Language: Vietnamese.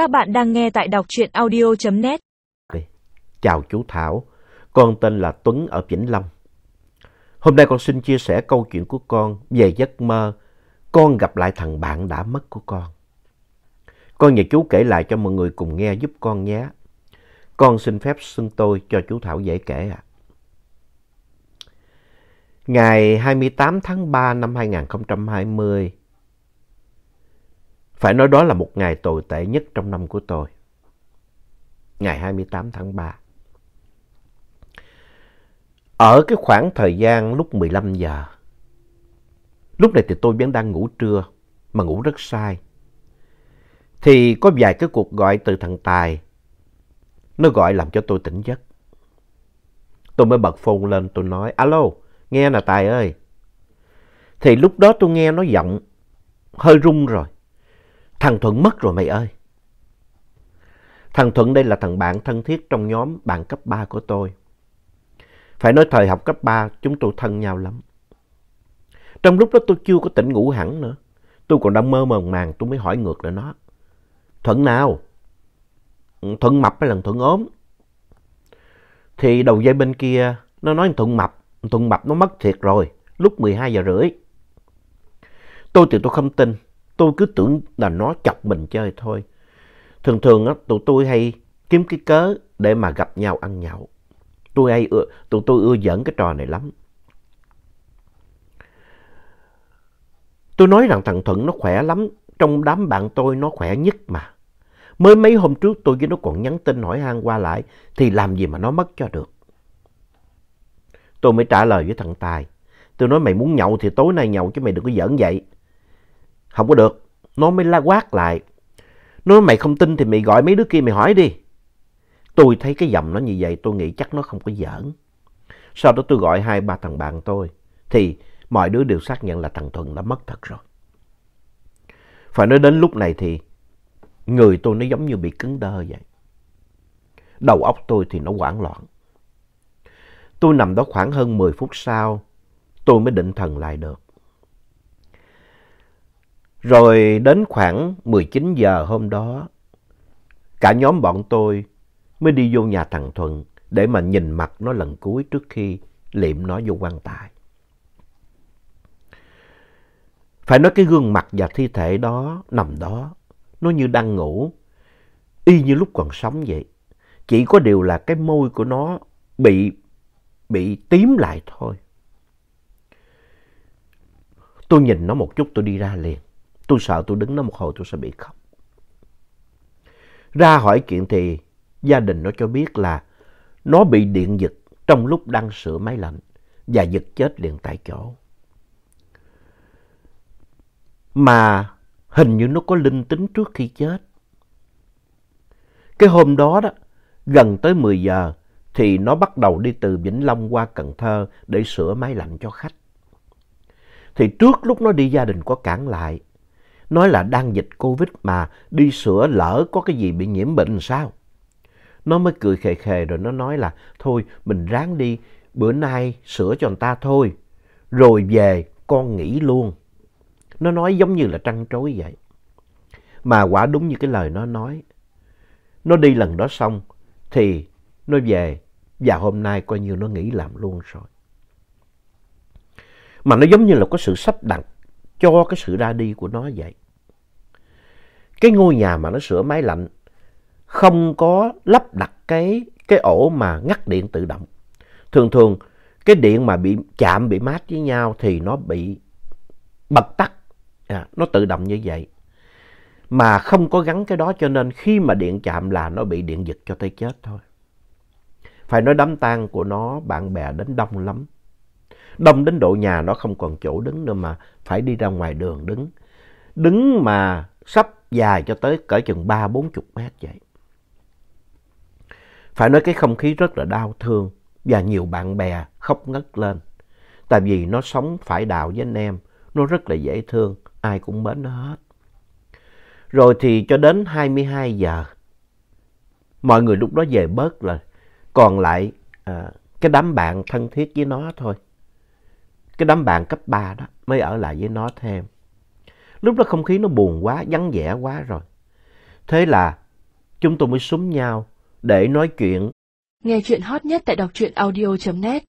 Các bạn đang nghe tại đọc truyện audio.net. Chào chú Thảo, con tên là Tuấn ở Vĩnh Long. Hôm nay con xin chia sẻ câu chuyện của con về giấc mơ con gặp lại thằng bạn đã mất của con. Con nhờ chú kể lại cho mọi người cùng nghe giúp con nhé. Con xin phép xưng tôi cho chú Thảo dễ kể ạ. À. Ngày 28 tháng 3 năm 2020, phải nói đó là một ngày tồi tệ nhất trong năm của tôi. Ngày 28 tháng 3. Ở cái khoảng thời gian lúc 15 giờ, lúc này thì tôi vẫn đang ngủ trưa, mà ngủ rất sai. Thì có vài cái cuộc gọi từ thằng Tài, nó gọi làm cho tôi tỉnh giấc. Tôi mới bật phone lên, tôi nói, alo, nghe nè Tài ơi. Thì lúc đó tôi nghe nó giọng hơi rung rồi. Thằng Thuận mất rồi mày ơi. Thằng Thuận đây là thằng bạn thân thiết trong nhóm bạn cấp 3 của tôi. Phải nói thời học cấp 3 chúng tôi thân nhau lắm. Trong lúc đó tôi chưa có tỉnh ngủ hẳn nữa. Tôi còn đang mơ màng màng, tôi mới hỏi ngược lại nó. Thuận nào? Thuận mập hay là Thuận ốm? Thì đầu dây bên kia, nó nói Thuận mập. Thuận mập nó mất thiệt rồi. Lúc 12 giờ rưỡi. Tôi thì tôi không tin. Tôi cứ tưởng là nó chọc mình chơi thôi. Thường thường á, tụi tôi hay kiếm cái cớ để mà gặp nhau ăn nhậu. Tôi hay ưa, tụi tôi ưa giỡn cái trò này lắm. Tôi nói rằng thằng Thuận nó khỏe lắm. Trong đám bạn tôi nó khỏe nhất mà. Mới mấy hôm trước tôi với nó còn nhắn tin hỏi han qua lại. Thì làm gì mà nó mất cho được. Tôi mới trả lời với thằng Tài. Tôi nói mày muốn nhậu thì tối nay nhậu chứ mày đừng có giỡn vậy. Không có được. Nó mới la quát lại. Nói mày không tin thì mày gọi mấy đứa kia mày hỏi đi. Tôi thấy cái giọng nó như vậy tôi nghĩ chắc nó không có giỡn. Sau đó tôi gọi hai ba thằng bạn tôi. Thì mọi đứa đều xác nhận là thằng Thuận đã mất thật rồi. Phải nói đến lúc này thì người tôi nó giống như bị cứng đơ vậy. Đầu óc tôi thì nó hoảng loạn. Tôi nằm đó khoảng hơn 10 phút sau, tôi mới định thần lại được. Rồi đến khoảng 19 giờ hôm đó, cả nhóm bọn tôi mới đi vô nhà thằng Thuận để mà nhìn mặt nó lần cuối trước khi liệm nó vô quan tài. Phải nói cái gương mặt và thi thể đó nằm đó, nó như đang ngủ, y như lúc còn sống vậy. Chỉ có điều là cái môi của nó bị, bị tím lại thôi. Tôi nhìn nó một chút tôi đi ra liền. Tôi sợ tôi đứng đó một hồi tôi sẽ bị khóc. Ra hỏi chuyện thì gia đình nó cho biết là nó bị điện giật trong lúc đang sửa máy lạnh và giật chết liền tại chỗ. Mà hình như nó có linh tính trước khi chết. Cái hôm đó đó, gần tới 10 giờ thì nó bắt đầu đi từ Vĩnh Long qua Cần Thơ để sửa máy lạnh cho khách. Thì trước lúc nó đi gia đình có cản lại nói là đang dịch Covid mà đi sửa lỡ có cái gì bị nhiễm bệnh sao. Nó mới cười khề khề rồi nó nói là, thôi, mình ráng đi, bữa nay sửa cho người ta thôi. Rồi về con nghỉ luôn. Nó nói giống như là trăn trối vậy. Mà quả đúng như cái lời nó nói. Nó đi lần đó xong thì nó về và hôm nay coi như nó nghỉ làm luôn rồi. Mà nó giống như là có sự sắp đặt cho cái sự ra đi của nó vậy. Cái ngôi nhà mà nó sửa máy lạnh không có lắp đặt cái, cái ổ mà ngắt điện tự động. Thường thường cái điện mà bị chạm, bị mát với nhau thì nó bị bật tắt. À, nó tự động như vậy. Mà không có gắn cái đó cho nên khi mà điện chạm là nó bị điện giật cho tới chết thôi. Phải nói đám tang của nó bạn bè đến đông lắm. Đông đến độ nhà nó không còn chỗ đứng nữa mà phải đi ra ngoài đường đứng. Đứng mà sắp dài cho tới cỡ chừng ba bốn chục mét vậy. Phải nói cái không khí rất là đau thương và nhiều bạn bè khóc ngất lên. Tại vì nó sống phải đạo với anh em, nó rất là dễ thương, ai cũng mến nó hết. Rồi thì cho đến 22 giờ, mọi người lúc đó về bớt rồi, còn lại à, cái đám bạn thân thiết với nó thôi. Cái đám bạn cấp 3 đó mới ở lại với nó thêm. Lúc đó không khí nó buồn quá, vắng vẻ quá rồi. Thế là chúng tôi mới súng nhau để nói chuyện. Nghe chuyện hot nhất tại đọc truyện audio.net